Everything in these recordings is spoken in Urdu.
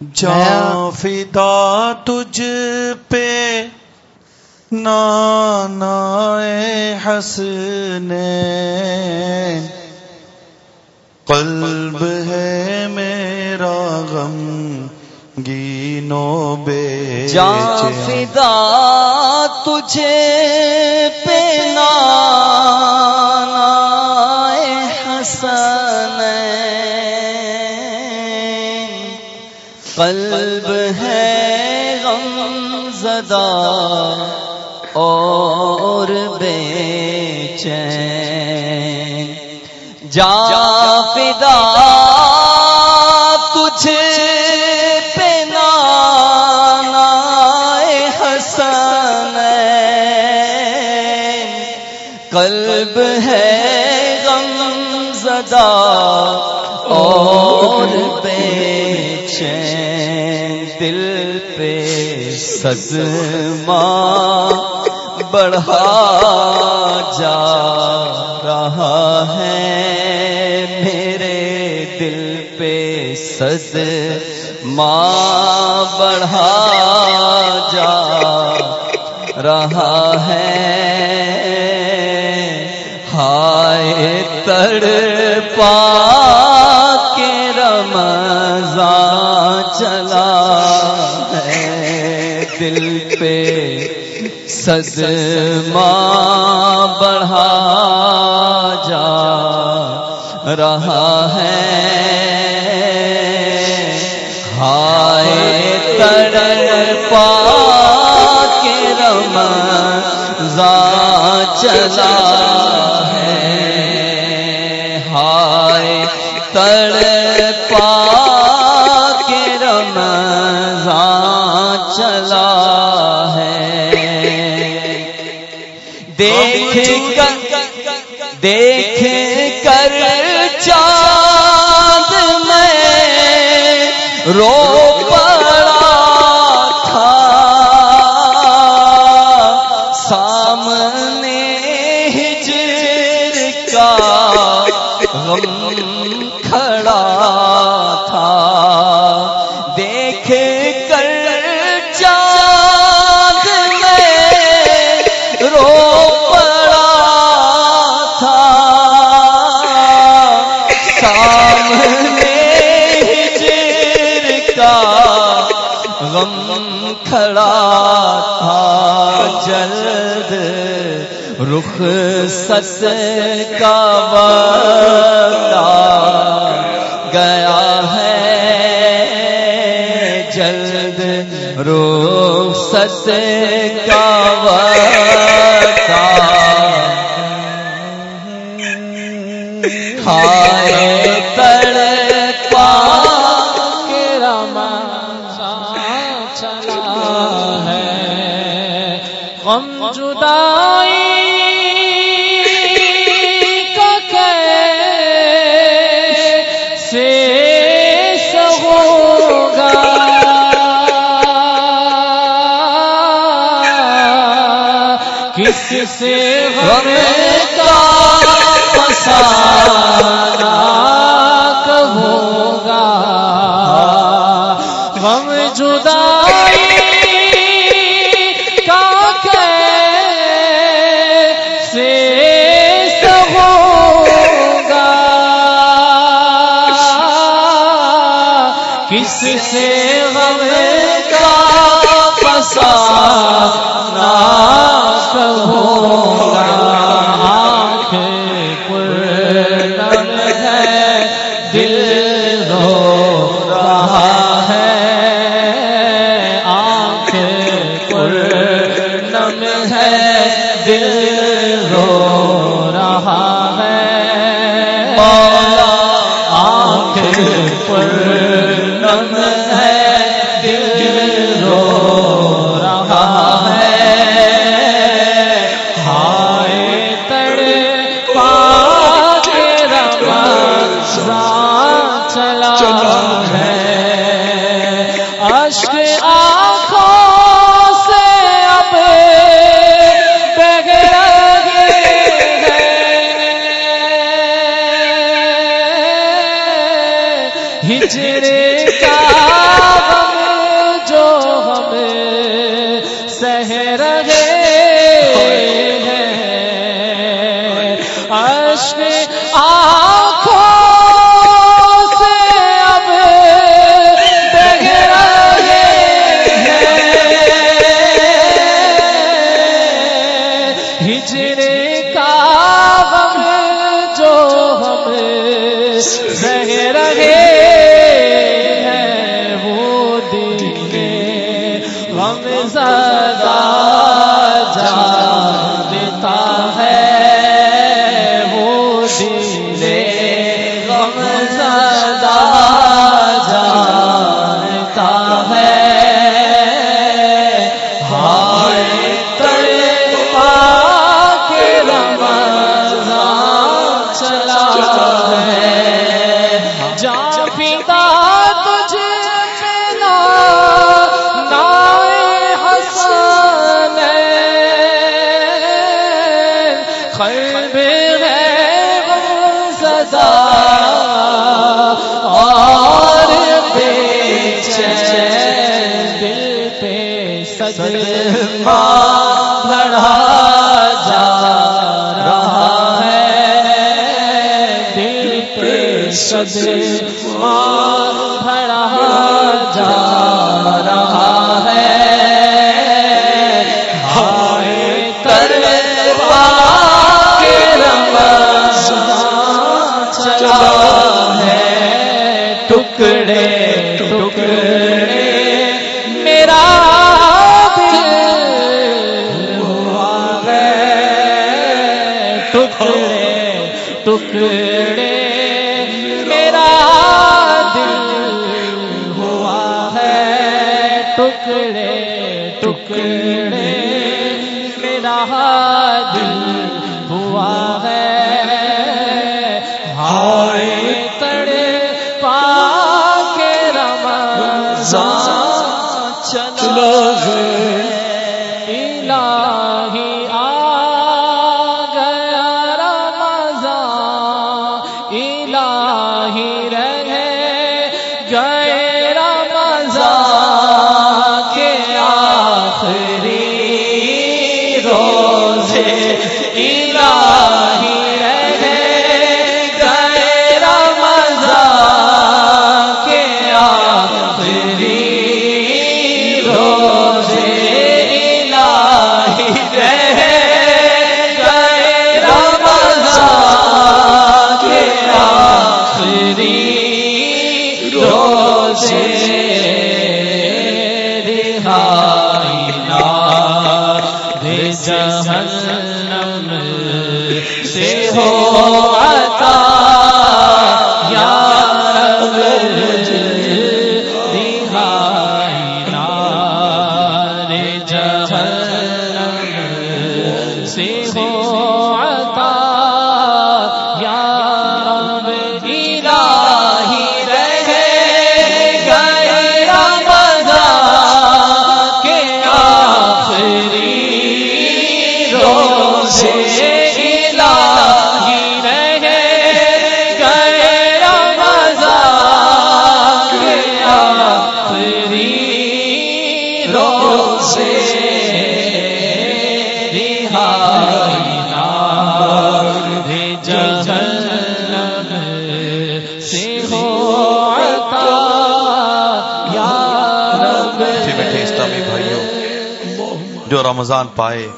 جا فدا تجھ پہ نانا حسن قلب ہے میرا غم گینو بے جا فدا تجھے پہ نانا قلب ہے غم زدہ اور بے چین۔ جا فدا تجھے حسن۔ قلب ہے غم زدہ صدمہ بڑھا جا رہا ہے میرے دل پہ سد ماں بڑھا جا رہا ہے ہائے تڑ پا کے رمضان چلا سد بڑھا جا رہا ہے۔ ہائے تڑ پا کے رمضان چلا ہے۔ ہائے تڑ پا کے رمضان چلا دیکھ کر چاند میں رو پڑا تھا۔ سامنے ہجر کا غم تھا جلد رخ سس کا وقت گیا ہے۔ جلد رخ سس غم جدائی کا کیسے کس سے غم کا فسانہ؟ سے کا فسانہ کب ہو۔ صدمہ بڑھا جا رہا ہے جا رہا ٹکڑے رہائی جی جو رمضان پائے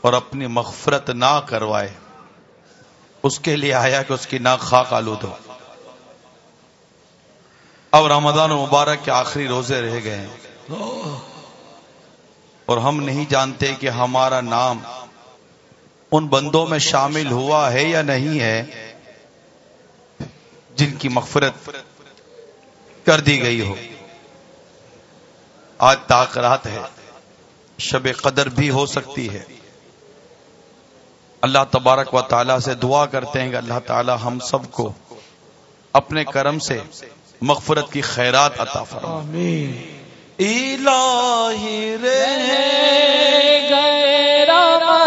اور اپنی مغفرت نہ کروائے، اس کے لیے آیا کہ اس کی ناک خاک آلود ہو۔ اب رمضان مبارک کے آخری روزے رہ گئے ہیں۔ اور ہم نہیں جانتے کہ ہمارا نام ان بندوں میں شامل ہوا ہے یا نہیں ہے جن کی مغفرت کر دی گئی ہو۔ آج تاکرات ہے، شب قدر بھی ہو سکتی ہے۔ اللہ تبارک و تعالیٰ سے دعا کرتے ہیں کہ اللہ تعالیٰ ہم سب کو اپنے کرم سے مغفرت کی خیرات عطا فرما الہی گئے۔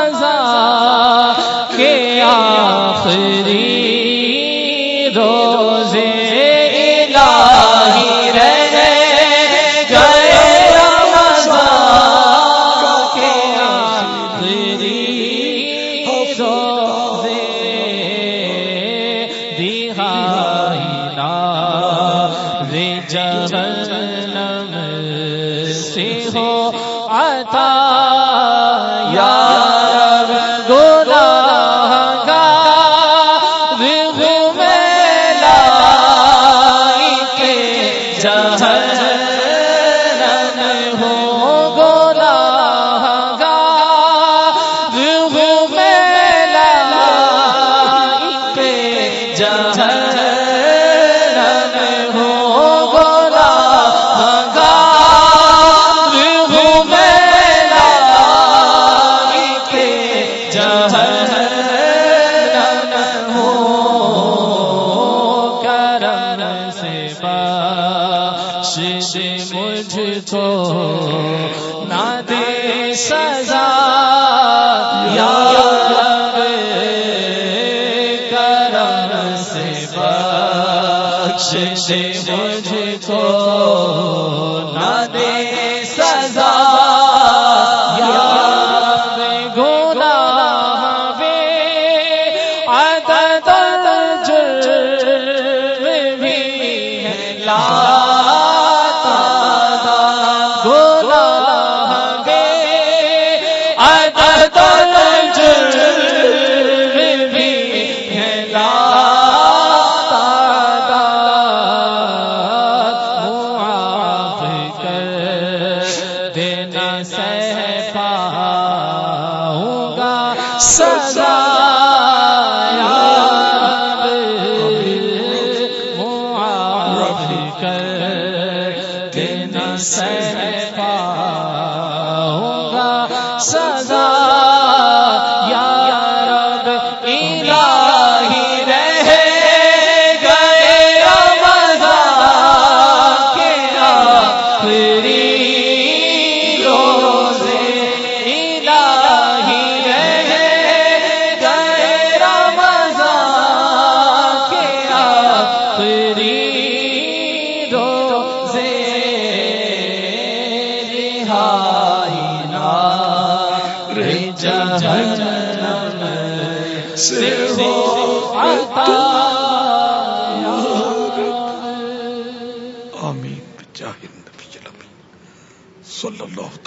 رمضان کے آخری روزے کو نہ دے سزا یا رب کرم سے بخش مجھ کو نہ صلی اللہ تعالی